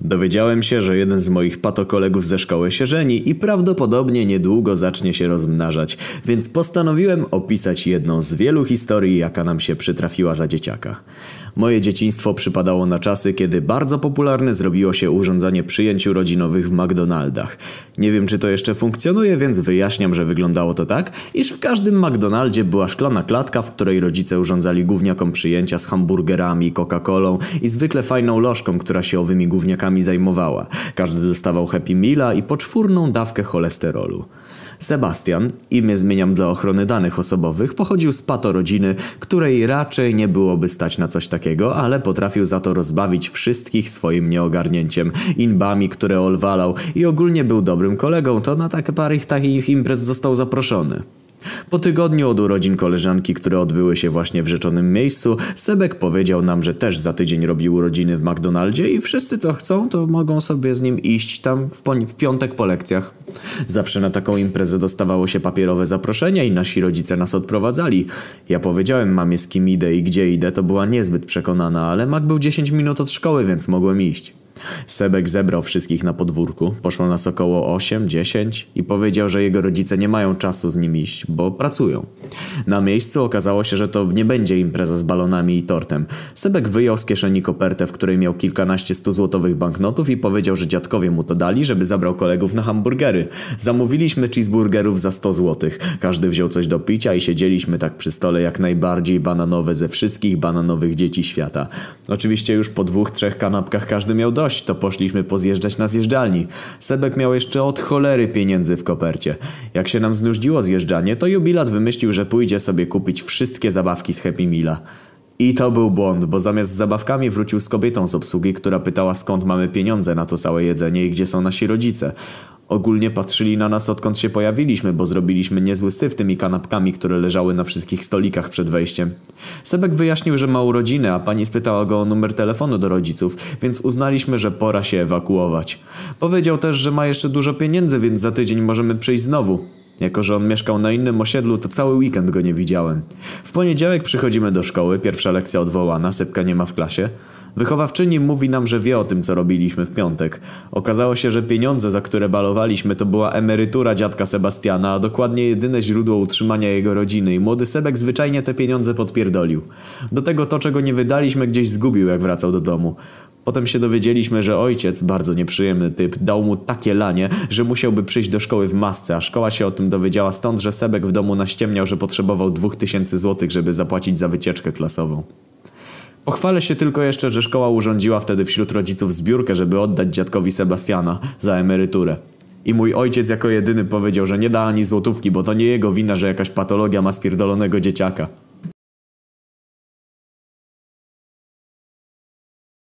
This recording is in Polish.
Dowiedziałem się, że jeden z moich patokolegów ze szkoły się żeni i prawdopodobnie niedługo zacznie się rozmnażać, więc postanowiłem opisać jedną z wielu historii, jaka nam się przytrafiła za dzieciaka. Moje dzieciństwo przypadało na czasy, kiedy bardzo popularne zrobiło się urządzanie przyjęć urodzinowych w McDonaldach. Nie wiem, czy to jeszcze funkcjonuje, więc wyjaśniam, że wyglądało to tak, iż w każdym McDonaldzie była szklana klatka, w której rodzice urządzali gówniakom przyjęcia z hamburgerami, Coca-Colą i zwykle fajną lożką, która się owymi gówniakami zajmowała. Każdy dostawał Happy Meala i poczwórną dawkę cholesterolu. Sebastian, imię zmieniam dla ochrony danych osobowych, pochodził z pato rodziny, której raczej nie byłoby stać na coś takiego, ale potrafił za to rozbawić wszystkich swoim nieogarnięciem, inbami, które olwalał i ogólnie był dobrym kolegą, to na tak parę takich imprez został zaproszony. Po tygodniu od urodzin koleżanki, które odbyły się właśnie w rzeczonym miejscu, Sebek powiedział nam, że też za tydzień robi urodziny w McDonaldzie i wszyscy co chcą, to mogą sobie z nim iść tam w, w piątek po lekcjach. Zawsze na taką imprezę dostawało się papierowe zaproszenia i nasi rodzice nas odprowadzali. Ja powiedziałem mamie z kim idę i gdzie idę, to była niezbyt przekonana, ale Mac był 10 minut od szkoły, więc mogłem iść. Sebek zebrał wszystkich na podwórku, poszło nas około 8-10 i powiedział, że jego rodzice nie mają czasu z nim iść, bo pracują. Na miejscu okazało się, że to nie będzie impreza z balonami i tortem. Sebek wyjął z kieszeni kopertę, w której miał kilkanaście złotowych banknotów i powiedział, że dziadkowie mu to dali, żeby zabrał kolegów na hamburgery. Zamówiliśmy cheeseburgerów za 100 złotych. Każdy wziął coś do picia i siedzieliśmy tak przy stole jak najbardziej bananowe ze wszystkich bananowych dzieci świata. Oczywiście już po dwóch, trzech kanapkach każdy miał dość to poszliśmy pozjeżdżać na zjeżdżalni. Sebek miał jeszcze od cholery pieniędzy w kopercie. Jak się nam znużdziło zjeżdżanie, to jubilat wymyślił, że pójdzie sobie kupić wszystkie zabawki z Happy Meala. I to był błąd, bo zamiast z zabawkami wrócił z kobietą z obsługi, która pytała skąd mamy pieniądze na to całe jedzenie i gdzie są nasi rodzice. Ogólnie patrzyli na nas odkąd się pojawiliśmy, bo zrobiliśmy niezły styw tymi kanapkami, które leżały na wszystkich stolikach przed wejściem. Sebek wyjaśnił, że ma urodziny, a pani spytała go o numer telefonu do rodziców, więc uznaliśmy, że pora się ewakuować. Powiedział też, że ma jeszcze dużo pieniędzy, więc za tydzień możemy przyjść znowu. Jako, że on mieszkał na innym osiedlu, to cały weekend go nie widziałem. W poniedziałek przychodzimy do szkoły, pierwsza lekcja odwołana, Sepka nie ma w klasie. Wychowawczyni mówi nam, że wie o tym, co robiliśmy w piątek. Okazało się, że pieniądze, za które balowaliśmy, to była emerytura dziadka Sebastiana, a dokładnie jedyne źródło utrzymania jego rodziny i młody Sebek zwyczajnie te pieniądze podpierdolił. Do tego to, czego nie wydaliśmy, gdzieś zgubił, jak wracał do domu. Potem się dowiedzieliśmy, że ojciec, bardzo nieprzyjemny typ, dał mu takie lanie, że musiałby przyjść do szkoły w masce, a szkoła się o tym dowiedziała stąd, że Sebek w domu naściemniał, że potrzebował dwóch tysięcy złotych, żeby zapłacić za wycieczkę klasową. Pochwalę się tylko jeszcze, że szkoła urządziła wtedy wśród rodziców zbiórkę, żeby oddać dziadkowi Sebastiana za emeryturę. I mój ojciec jako jedyny powiedział, że nie da ani złotówki, bo to nie jego wina, że jakaś patologia ma spierdolonego dzieciaka.